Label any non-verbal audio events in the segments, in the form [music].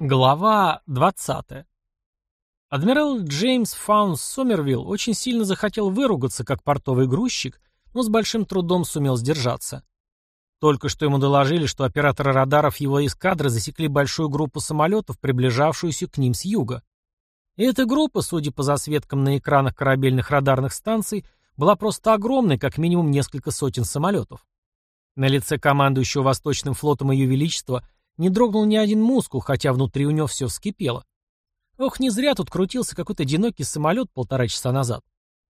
Глава 20. Адмирал Джеймс Фаунс Сомервилл очень сильно захотел выругаться как портовый грузчик, но с большим трудом сумел сдержаться. Только что ему доложили, что операторы радаров его эскадры засекли большую группу самолетов, приближавшуюся к ним с юга. И эта группа, судя по засветкам на экранах корабельных радарных станций, была просто огромной, как минимум несколько сотен самолетов. На лице командующего Восточным флотом Ее Величества не дрогнул ни один мускул, хотя внутри у него все вскипело. Ох, не зря тут крутился какой-то одинокий самолет полтора часа назад.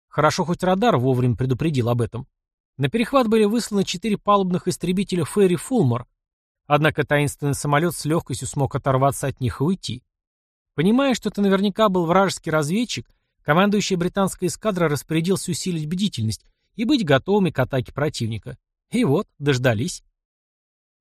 Хорошо, хоть радар вовремя предупредил об этом. На перехват были высланы четыре палубных истребителя Ферри Фулмор, однако таинственный самолет с легкостью смог оторваться от них и уйти. Понимая, что это наверняка был вражеский разведчик, командующий британской эскадрой распорядился усилить бдительность и быть готовыми к атаке противника. И вот, дождались.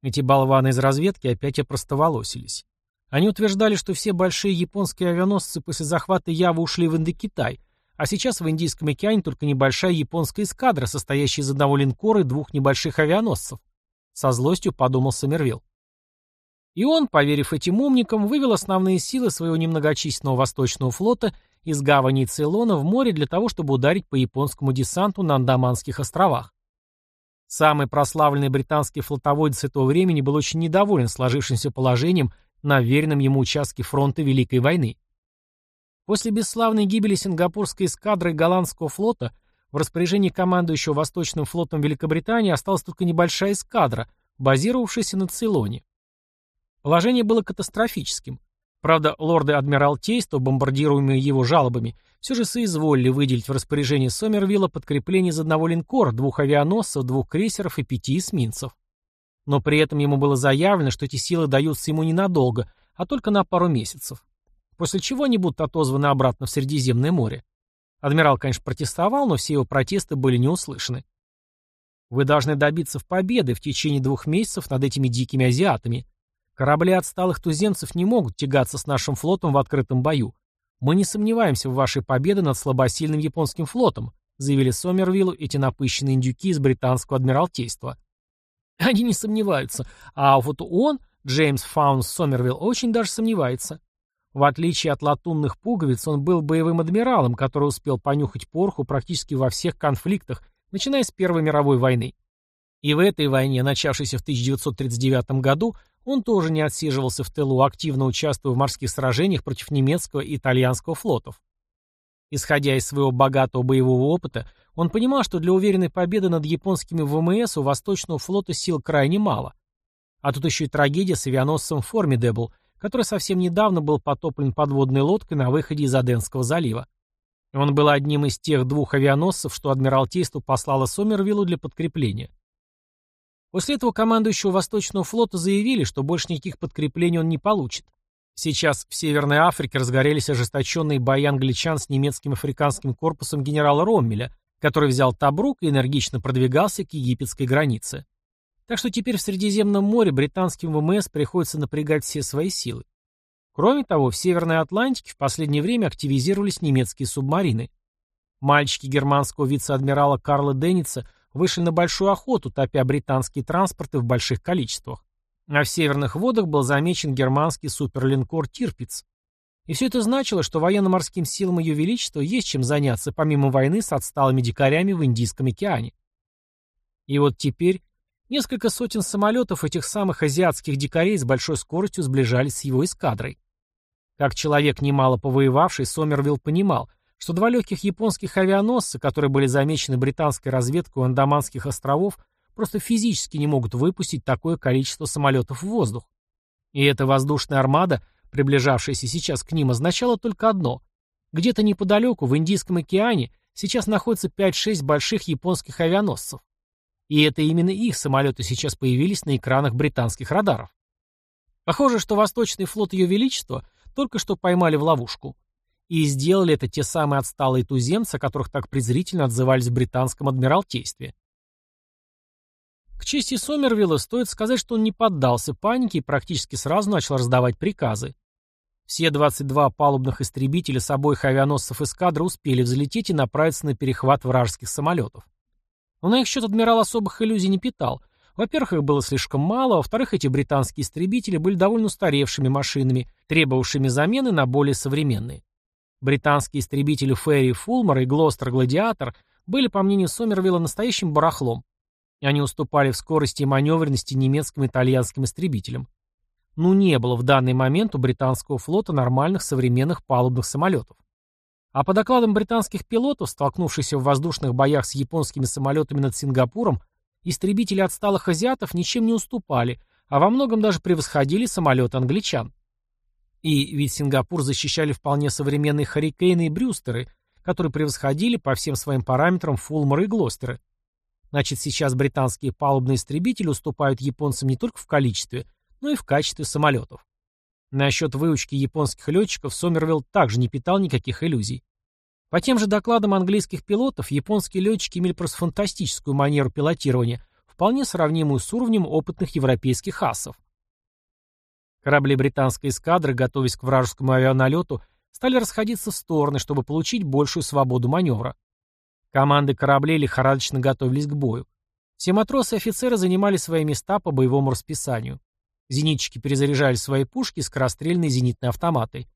Эти болваны из разведки опять опростоволосились. Они утверждали, что все большие японские авианосцы после захвата Явы ушли в Индокитай, а сейчас в Индийском океане только небольшая японская эскадра, состоящая из одного линкора и двух небольших авианосцев. Со злостью подумал Сомервилл. И он, поверив этим умникам, вывел основные силы своего немногочисленного восточного флота из гавани Цейлона в море для того, чтобы ударить по японскому десанту на Андаманских островах. Самый прославленный британский флотоводец этого времени был очень недоволен сложившимся положением на веренном ему участке фронта Великой войны. После бесславной гибели сингапурской эскадры голландского флота в распоряжении командующего Восточным флотом Великобритании осталась только небольшая эскадра, базировавшаяся на Цейлоне. Положение было катастрофическим. Правда, лорды Адмиралтейства, бомбардируемые его жалобами, все же соизволили выделить в распоряжение Сомервилла подкрепление из одного линкора, двух авианосцев, двух крейсеров и пяти эсминцев. Но при этом ему было заявлено, что эти силы даются ему ненадолго, а только на пару месяцев. После чего они будут отозваны обратно в Средиземное море. Адмирал, конечно, протестовал, но все его протесты были не услышаны. Вы должны добиться в победы в течение двух месяцев над этими дикими азиатами, Корабли отсталых туземцев не могут тягаться с нашим флотом в открытом бою. Мы не сомневаемся в вашей победе над слабосильным японским флотом, заявили Сомервиллу эти напыщенные индюки из британского адмиралтейства. [laughs] Они не сомневаются, а вот он, Джеймс Фаунс Сомервилл, очень даже сомневается. В отличие от латунных пуговиц, он был боевым адмиралом, который успел понюхать порху практически во всех конфликтах, начиная с Первой мировой войны. И в этой войне, начавшейся в 1939 году, он тоже не отсиживался в тылу, активно участвуя в морских сражениях против немецкого и итальянского флотов. Исходя из своего богатого боевого опыта, он понимал, что для уверенной победы над японскими ВМС у Восточного флота сил крайне мало. А тут еще и трагедия с авианосцем «Формидебл», который совсем недавно был потоплен подводной лодкой на выходе из Аденского залива. Он был одним из тех двух авианосцев, что Адмиралтейство послало Сомервиллу для подкрепления. После этого командующего Восточного флота заявили, что больше никаких подкреплений он не получит. Сейчас в Северной Африке разгорелись ожесточенные бои англичан с немецким африканским корпусом генерала Роммеля, который взял Табрук и энергично продвигался к египетской границе. Так что теперь в Средиземном море британским ВМС приходится напрягать все свои силы. Кроме того, в Северной Атлантике в последнее время активизировались немецкие субмарины. Мальчики германского вице-адмирала Карла Денница – вышли на большую охоту, топя британские транспорты в больших количествах. А в северных водах был замечен германский суперлинкор «Тирпиц». И все это значило, что военно-морским силам Ее Величества есть чем заняться, помимо войны с отсталыми дикарями в Индийском океане. И вот теперь несколько сотен самолетов этих самых азиатских дикарей с большой скоростью сближались с его эскадрой. Как человек, немало повоевавший, Сомервилл понимал – что два легких японских авианосца, которые были замечены британской разведкой у Андаманских островов, просто физически не могут выпустить такое количество самолетов в воздух. И эта воздушная армада, приближавшаяся сейчас к ним, означала только одно. Где-то неподалеку, в Индийском океане, сейчас находится 5-6 больших японских авианосцев. И это именно их самолеты сейчас появились на экранах британских радаров. Похоже, что Восточный флот Ее Величества только что поймали в ловушку. И сделали это те самые отсталые туземцы, о которых так презрительно отзывались в британском адмиралтействе. К чести Сомервилла стоит сказать, что он не поддался панике и практически сразу начал раздавать приказы. Все 22 палубных истребителя с обоих авианосцев эскадры успели взлететь и направиться на перехват вражеских самолетов. Но на их счет адмирал особых иллюзий не питал. Во-первых, их было слишком мало, во-вторых, эти британские истребители были довольно устаревшими машинами, требовавшими замены на более современные. Британские истребители Ферри Фулмар и Глостер Гладиатор были, по мнению Сомервилла, настоящим барахлом. И они уступали в скорости и маневренности немецким и итальянским истребителям. Ну не было в данный момент у британского флота нормальных современных палубных самолетов. А по докладам британских пилотов, столкнувшихся в воздушных боях с японскими самолетами над Сингапуром, истребители отсталых азиатов ничем не уступали, а во многом даже превосходили самолеты англичан. И ведь Сингапур защищали вполне современные Харрикейны и Брюстеры, которые превосходили по всем своим параметрам Фулмары и Глостеры. Значит, сейчас британские палубные истребители уступают японцам не только в количестве, но и в качестве самолетов. Насчет выучки японских летчиков Сомервилл также не питал никаких иллюзий. По тем же докладам английских пилотов, японские летчики имели просто фантастическую манеру пилотирования, вполне сравнимую с уровнем опытных европейских асов. Корабли британской эскадры, готовясь к вражескому авианалету, стали расходиться в стороны, чтобы получить большую свободу маневра. Команды кораблей лихорадочно готовились к бою. Все матросы и офицеры занимали свои места по боевому расписанию. Зенитчики перезаряжали свои пушки скорострельные зенитные автоматы.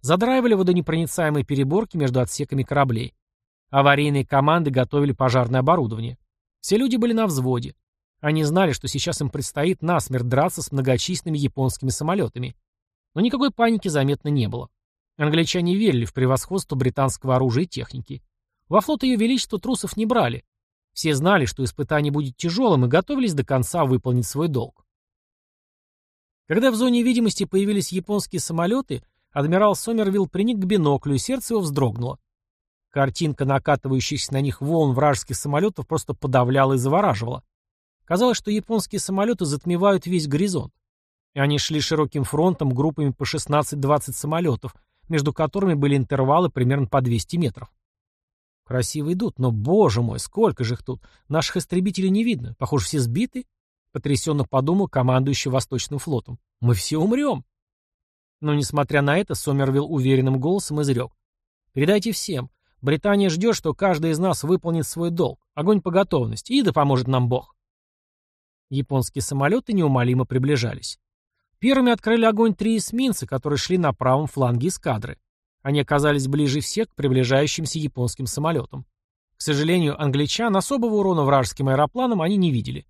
Задраивали водонепроницаемые переборки между отсеками кораблей. Аварийные команды готовили пожарное оборудование. Все люди были на взводе. Они знали, что сейчас им предстоит насмерть драться с многочисленными японскими самолетами. Но никакой паники заметно не было. Англичане верили в превосходство британского оружия и техники. Во флот ее величества трусов не брали. Все знали, что испытание будет тяжелым и готовились до конца выполнить свой долг. Когда в зоне видимости появились японские самолеты, адмирал Сомервилл приник к биноклю, и сердце его вздрогнуло. Картинка накатывающихся на них волн вражеских самолетов просто подавляла и завораживала. Казалось, что японские самолеты затмевают весь горизонт. И они шли широким фронтом группами по 16-20 самолетов, между которыми были интервалы примерно по 200 метров. Красиво идут, но, боже мой, сколько же их тут! Наших истребителей не видно. Похоже, все сбиты. Потрясенно подумал командующий Восточным флотом. Мы все умрем. Но, несмотря на это, Сомервилл уверенным голосом изрек. Передайте всем. Британия ждет, что каждый из нас выполнит свой долг. Огонь по готовности. И да поможет нам Бог. Японские самолеты неумолимо приближались. Первыми открыли огонь три эсминца, которые шли на правом фланге эскадры. Они оказались ближе всех к приближающимся японским самолетам. К сожалению, англичан особого урона вражеским аэропланам они не видели.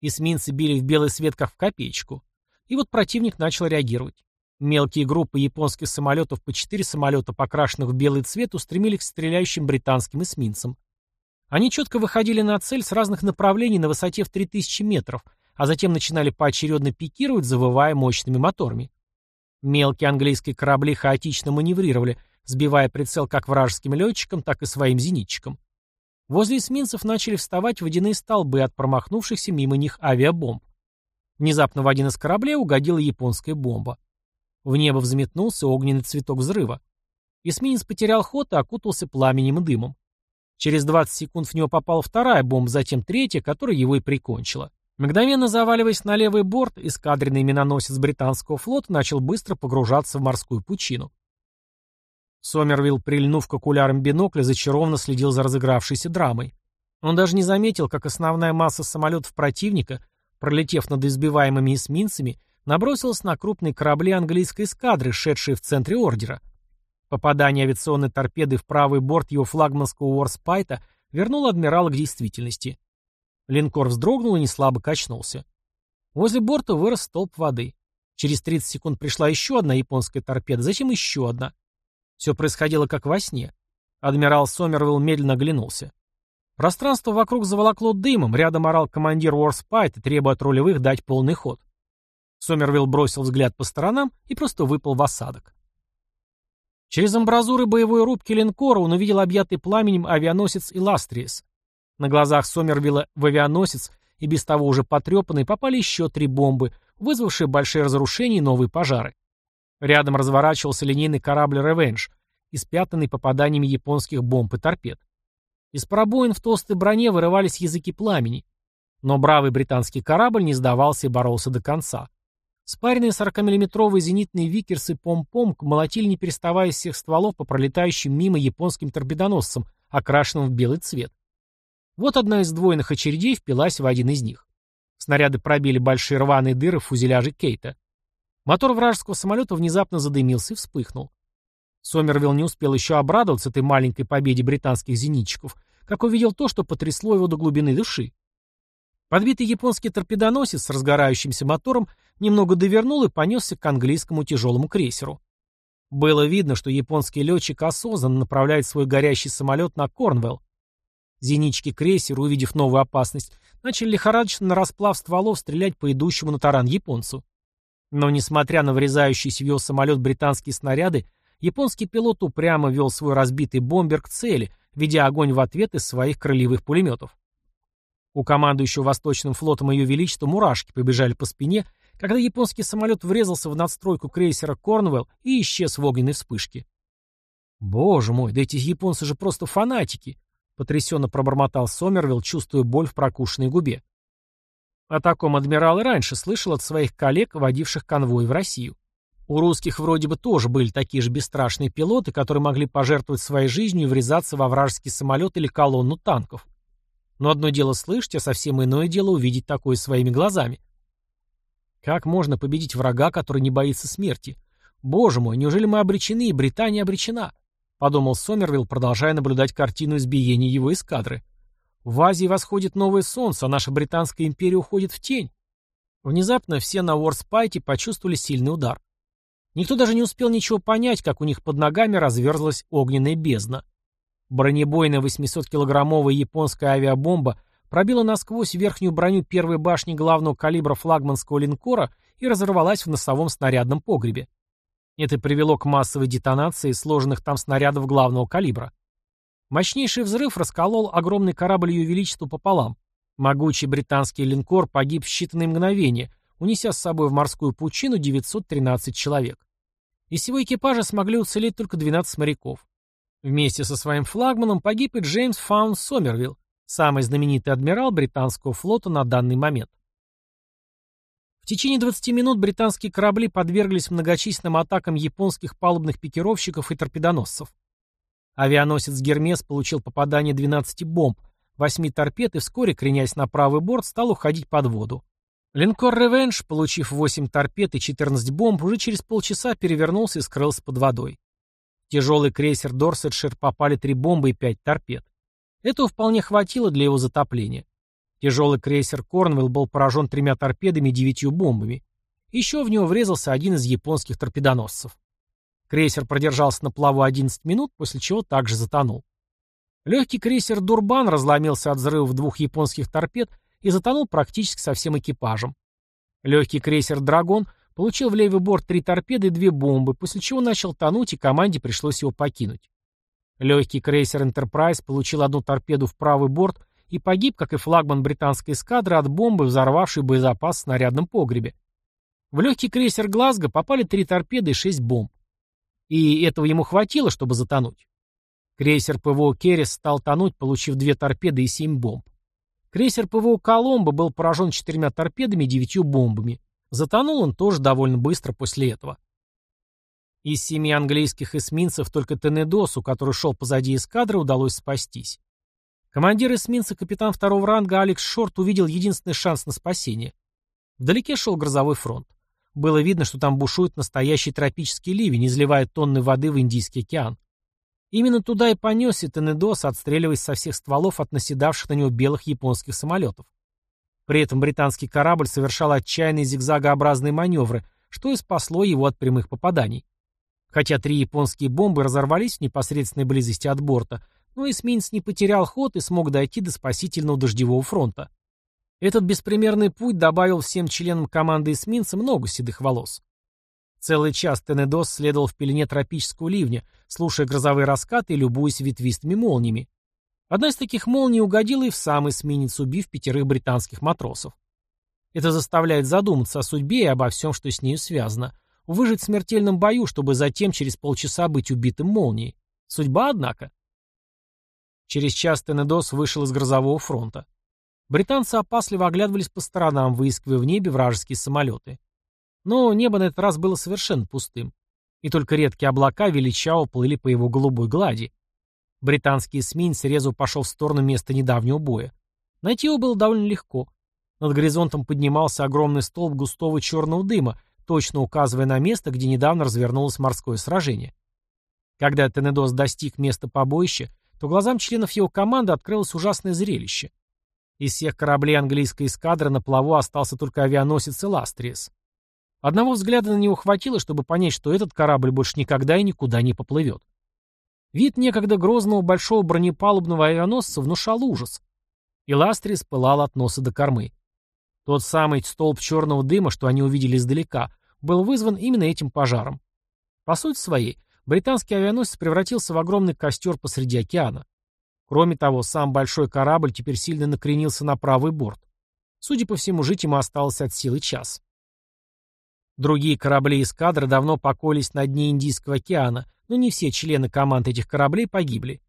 Эсминцы били в белый свет как в копеечку. И вот противник начал реагировать. Мелкие группы японских самолетов по четыре самолета, покрашенных в белый цвет, устремились к стреляющим британским эсминцам. Они четко выходили на цель с разных направлений на высоте в 3000 метров, а затем начинали поочередно пикировать, завывая мощными моторами. Мелкие английские корабли хаотично маневрировали, сбивая прицел как вражеским летчикам, так и своим зенитчикам. Возле эсминцев начали вставать водяные столбы от промахнувшихся мимо них авиабомб. Внезапно в один из кораблей угодила японская бомба. В небо взметнулся огненный цветок взрыва. Эсминец потерял ход и окутался пламенем и дымом. Через 20 секунд в него попала вторая бомба, затем третья, которая его и прикончила. Мгновенно заваливаясь на левый борт, эскадренный миноносец британского флота начал быстро погружаться в морскую пучину. Сомервилл, прильнув к окулярам бинокля, зачарованно следил за разыгравшейся драмой. Он даже не заметил, как основная масса самолетов противника, пролетев над избиваемыми эсминцами, набросилась на крупные корабли английской эскадры, шедшие в центре ордера. Попадание авиационной торпеды в правый борт его флагманского Уорспайта вернуло адмирала к действительности. Линкор вздрогнул и неслабо качнулся. Возле борта вырос столб воды. Через 30 секунд пришла еще одна японская торпеда, затем еще одна. Все происходило как во сне. Адмирал Сомервилл медленно оглянулся. Пространство вокруг заволокло дымом, рядом орал командир Уорспайта, требуя от рулевых дать полный ход. Сомервилл бросил взгляд по сторонам и просто выпал в осадок. Через амбразуры боевой рубки линкора он увидел объятый пламенем авианосец «Иластриес». На глазах Сомервилла в авианосец и без того уже потрепанный попали еще три бомбы, вызвавшие большие разрушения и новые пожары. Рядом разворачивался линейный корабль «Ревенж», испятанный попаданиями японских бомб и торпед. Из пробоин в толстой броне вырывались языки пламени. Но бравый британский корабль не сдавался и боролся до конца. Спаренные 40-миллиметровые зенитные викерсы «Пом-Пом» молотили не переставая из всех стволов по пролетающим мимо японским торпедоносцам, окрашенным в белый цвет. Вот одна из двойных очередей впилась в один из них. Снаряды пробили большие рваные дыры в фюзеляже Кейта. Мотор вражеского самолета внезапно задымился и вспыхнул. Сомервилл не успел еще обрадоваться этой маленькой победе британских зенитчиков, как увидел то, что потрясло его до глубины души. Подбитый японский торпедоносец с разгорающимся мотором немного довернул и понесся к английскому тяжелому крейсеру. Было видно, что японский летчик осознанно направляет свой горящий самолет на Корнвелл. Зенитчики крейсера, увидев новую опасность, начали лихорадочно на расплав стволов стрелять по идущему на таран японцу. Но, несмотря на врезающиеся в его самолет британские снаряды, японский пилот упрямо вел свой разбитый бомбер к цели, ведя огонь в ответ из своих крыльевых пулеметов. У командующего Восточным флотом Ее Величества мурашки побежали по спине, когда японский самолет врезался в надстройку крейсера Корнвелл и исчез в огненной вспышке. «Боже мой, да эти японцы же просто фанатики!» — потрясенно пробормотал Сомервилл, чувствуя боль в прокушенной губе. О таком адмирал и раньше слышал от своих коллег, водивших конвой в Россию. У русских вроде бы тоже были такие же бесстрашные пилоты, которые могли пожертвовать своей жизнью и врезаться во вражеский самолет или колонну танков. Но одно дело слышать, а совсем иное дело увидеть такое своими глазами. Как можно победить врага, который не боится смерти? Боже мой, неужели мы обречены, и Британия обречена? Подумал Сомервилл, продолжая наблюдать картину избиения его эскадры. В Азии восходит новое солнце, а наша Британская империя уходит в тень. Внезапно все на Уорспайте почувствовали сильный удар. Никто даже не успел ничего понять, как у них под ногами разверзлась огненная бездна. Бронебойная 800-килограммовая японская авиабомба пробила насквозь верхнюю броню первой башни главного калибра флагманского линкора и разорвалась в носовом снарядном погребе. Это привело к массовой детонации сложенных там снарядов главного калибра. Мощнейший взрыв расколол огромный корабль Ее Величества пополам. Могучий британский линкор погиб в считанные мгновения, унеся с собой в морскую пучину 913 человек. Из всего экипажа смогли уцелеть только 12 моряков. Вместе со своим флагманом погиб и Джеймс Фаун Сомервилл, самый знаменитый адмирал британского флота на данный момент. В течение 20 минут британские корабли подверглись многочисленным атакам японских палубных пикировщиков и торпедоносцев. Авианосец «Гермес» получил попадание 12 бомб, 8 торпед и вскоре, кренясь на правый борт, стал уходить под воду. Линкор «Ревенж», получив 8 торпед и 14 бомб, уже через полчаса перевернулся и скрылся под водой тяжелый крейсер «Дорсетшир» попали три бомбы и пять торпед. Этого вполне хватило для его затопления. Тяжелый крейсер «Корнвелл» был поражен тремя торпедами и девятью бомбами. Еще в него врезался один из японских торпедоносцев. Крейсер продержался на плаву 11 минут, после чего также затонул. Легкий крейсер «Дурбан» разломился от взрывов двух японских торпед и затонул практически со всем экипажем. Легкий крейсер «Драгон» Получил в левый борт три торпеды и две бомбы, после чего начал тонуть, и команде пришлось его покинуть. Легкий крейсер «Энтерпрайз» получил одну торпеду в правый борт и погиб, как и флагман британской эскадры, от бомбы, взорвавшей боезапас в снарядном погребе. В легкий крейсер «Глазго» попали три торпеды и шесть бомб. И этого ему хватило, чтобы затонуть. Крейсер ПВО «Керрис» стал тонуть, получив две торпеды и семь бомб. Крейсер ПВО «Коломбо» был поражен четырьмя торпедами и девятью бомбами. Затонул он тоже довольно быстро после этого. Из семи английских эсминцев только Тенедосу, который шел позади эскадры, удалось спастись. Командир эсминца капитан второго ранга Алекс Шорт увидел единственный шанс на спасение. Вдалеке шел грозовой фронт. Было видно, что там бушует настоящий тропический ливень, изливая тонны воды в Индийский океан. Именно туда и понесся Тенедос, отстреливаясь со всех стволов от наседавших на него белых японских самолетов. При этом британский корабль совершал отчаянные зигзагообразные маневры, что и спасло его от прямых попаданий. Хотя три японские бомбы разорвались в непосредственной близости от борта, но эсминец не потерял ход и смог дойти до спасительного дождевого фронта. Этот беспримерный путь добавил всем членам команды эсминца много седых волос. Целый час Тенедос следовал в пелене тропического ливня, слушая грозовые раскаты и любуясь ветвистыми молниями. Одна из таких молний угодила и в сам эсминец, убив пятерых британских матросов. Это заставляет задуматься о судьбе и обо всем, что с нею связано. Выжить в смертельном бою, чтобы затем через полчаса быть убитым молнией. Судьба, однако. Через час Тенедос вышел из грозового фронта. Британцы опасливо оглядывались по сторонам, выискивая в небе вражеские самолеты. Но небо на этот раз было совершенно пустым. И только редкие облака величаво плыли по его голубой глади. Британский эсминец резво пошел в сторону места недавнего боя. Найти его было довольно легко. Над горизонтом поднимался огромный столб густого черного дыма, точно указывая на место, где недавно развернулось морское сражение. Когда Тенедос достиг места побоища, то глазам членов его команды открылось ужасное зрелище. Из всех кораблей английской эскадры на плаву остался только авианосец Эластриес. Одного взгляда на него хватило, чтобы понять, что этот корабль больше никогда и никуда не поплывет. Вид некогда грозного большого бронепалубного авианосца внушал ужас. Эластриес пылал от носа до кормы. Тот самый столб черного дыма, что они увидели издалека, был вызван именно этим пожаром. По сути своей, британский авианосец превратился в огромный костер посреди океана. Кроме того, сам большой корабль теперь сильно накренился на правый борт. Судя по всему, жить ему осталось от силы час. Другие корабли эскадры давно покоились на дне Индийского океана, но не все члены команд этих кораблей погибли.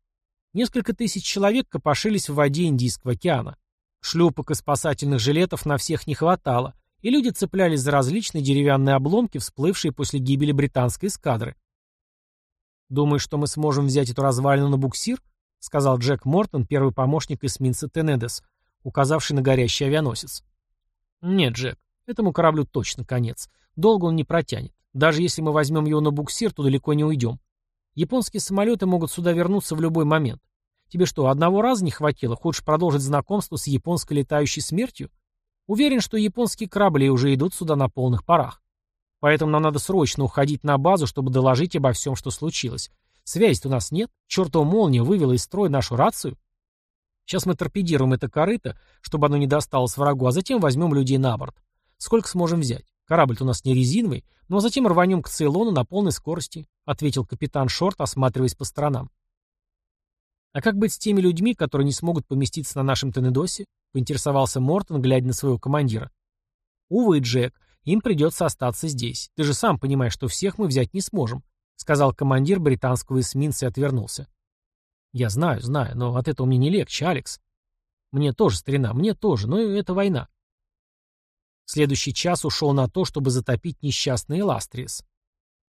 Несколько тысяч человек копошились в воде Индийского океана. Шлюпок и спасательных жилетов на всех не хватало, и люди цеплялись за различные деревянные обломки, всплывшие после гибели британской эскадры. «Думаешь, что мы сможем взять эту развалину на буксир?» — сказал Джек Мортон, первый помощник эсминца Тенедес, указавший на горящий авианосец. «Нет, Джек, этому кораблю точно конец. Долго он не протянет. Даже если мы возьмем его на буксир, то далеко не уйдем. Японские самолеты могут сюда вернуться в любой момент. Тебе что, одного раза не хватило? Хочешь продолжить знакомство с японской летающей смертью? Уверен, что японские корабли уже идут сюда на полных парах. Поэтому нам надо срочно уходить на базу, чтобы доложить обо всем, что случилось. связи у нас нет. Чертова молния вывела из строя нашу рацию. Сейчас мы торпедируем это корыто, чтобы оно не досталось врагу, а затем возьмем людей на борт. Сколько сможем взять? Корабль-то у нас не резиновый, но затем рванем к Цейлону на полной скорости, ответил капитан Шорт, осматриваясь по сторонам. «А как быть с теми людьми, которые не смогут поместиться на нашем Тенедосе?» — поинтересовался Мортон, глядя на своего командира. «Увы, Джек, им придется остаться здесь. Ты же сам понимаешь, что всех мы взять не сможем», — сказал командир британского эсминца и отвернулся. «Я знаю, знаю, но от этого мне не легче, Алекс. Мне тоже, старина, мне тоже, но это война». Следующий час ушел на то, чтобы затопить несчастный Эластриес.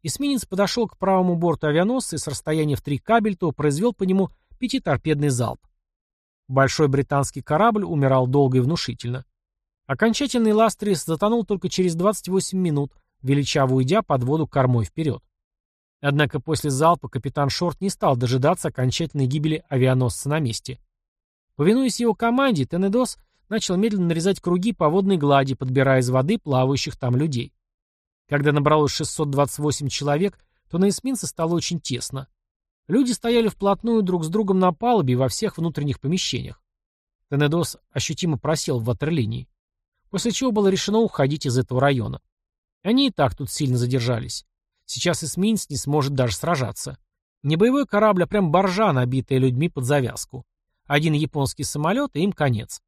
Эсминец подошел к правому борту авианосца и с расстояния в три кабельтова произвел по нему пятиторпедный залп. Большой британский корабль умирал долго и внушительно. Окончательный Ластрис затонул только через 28 минут, величаво уйдя под воду кормой вперед. Однако после залпа капитан Шорт не стал дожидаться окончательной гибели авианосца на месте. Повинуясь его команде, Тенедос начал медленно нарезать круги по водной глади, подбирая из воды плавающих там людей. Когда набралось 628 человек, то на эсминце стало очень тесно. Люди стояли вплотную друг с другом на палубе и во всех внутренних помещениях. Тенедос ощутимо просел в ватерлинии. После чего было решено уходить из этого района. Они и так тут сильно задержались. Сейчас эсминец не сможет даже сражаться. Не боевой корабль, а прям боржа, набитая людьми под завязку. Один японский самолет, и им конец.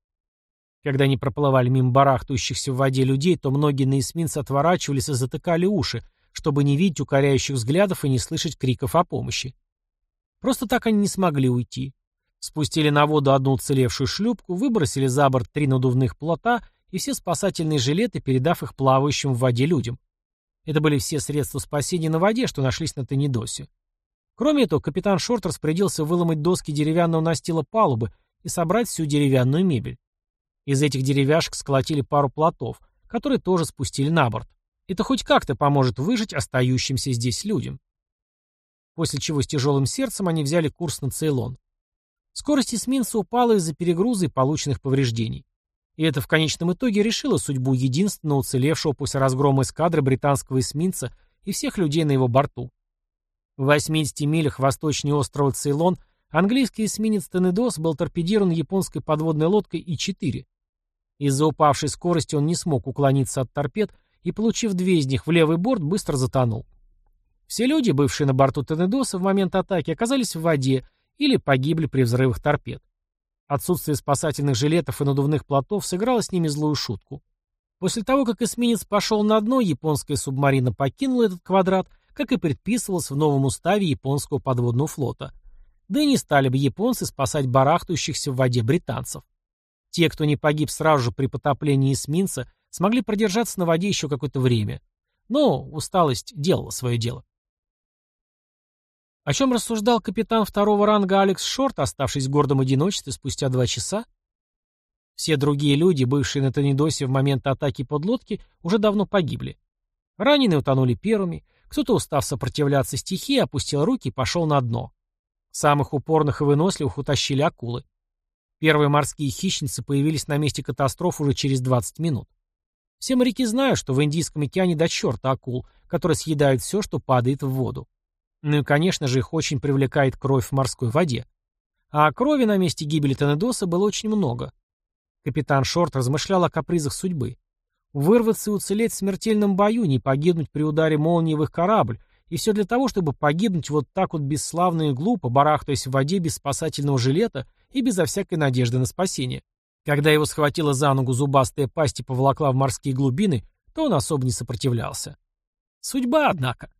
Когда они проплывали мимо барахтающихся в воде людей, то многие на эсминце отворачивались и затыкали уши, чтобы не видеть укоряющих взглядов и не слышать криков о помощи. Просто так они не смогли уйти. Спустили на воду одну уцелевшую шлюпку, выбросили за борт три надувных плота и все спасательные жилеты, передав их плавающим в воде людям. Это были все средства спасения на воде, что нашлись на Тенедосе. Кроме этого, капитан Шорт распорядился выломать доски деревянного настила палубы и собрать всю деревянную мебель. Из этих деревяшек сколотили пару плотов, которые тоже спустили на борт. Это хоть как-то поможет выжить остающимся здесь людям после чего с тяжелым сердцем они взяли курс на Цейлон. Скорость эсминца упала из-за перегруза и полученных повреждений. И это в конечном итоге решило судьбу единственного уцелевшего после разгрома эскадры британского эсминца и всех людей на его борту. В 80 милях восточнее острова Цейлон английский эсминец Тенедос был торпедирован японской подводной лодкой И-4. Из-за упавшей скорости он не смог уклониться от торпед и, получив две из них в левый борт, быстро затонул. Все люди, бывшие на борту Тенедоса в момент атаки, оказались в воде или погибли при взрывах торпед. Отсутствие спасательных жилетов и надувных плотов сыграло с ними злую шутку. После того, как эсминец пошел на дно, японская субмарина покинула этот квадрат, как и предписывалось в новом уставе японского подводного флота. Да и не стали бы японцы спасать барахтающихся в воде британцев. Те, кто не погиб сразу же при потоплении эсминца, смогли продержаться на воде еще какое-то время. Но усталость делала свое дело. О чем рассуждал капитан второго ранга Алекс Шорт, оставшись в гордом одиночестве спустя два часа? Все другие люди, бывшие на Тонидосе в момент атаки подлодки, уже давно погибли. Раненые утонули первыми, кто-то, устав сопротивляться стихии, опустил руки и пошел на дно. Самых упорных и выносливых утащили акулы. Первые морские хищницы появились на месте катастрофы уже через 20 минут. Все моряки знают, что в Индийском океане до черта акул, которые съедают все, что падает в воду. Ну и, конечно же, их очень привлекает кровь в морской воде. А крови на месте гибели Тенедоса было очень много. Капитан Шорт размышлял о капризах судьбы. Вырваться и уцелеть в смертельном бою, не погибнуть при ударе молнии в их корабль, и все для того, чтобы погибнуть вот так вот бесславно и глупо, барахтаясь в воде без спасательного жилета и безо всякой надежды на спасение. Когда его схватила за ногу зубастая пасть и поволокла в морские глубины, то он особо не сопротивлялся. Судьба, однако.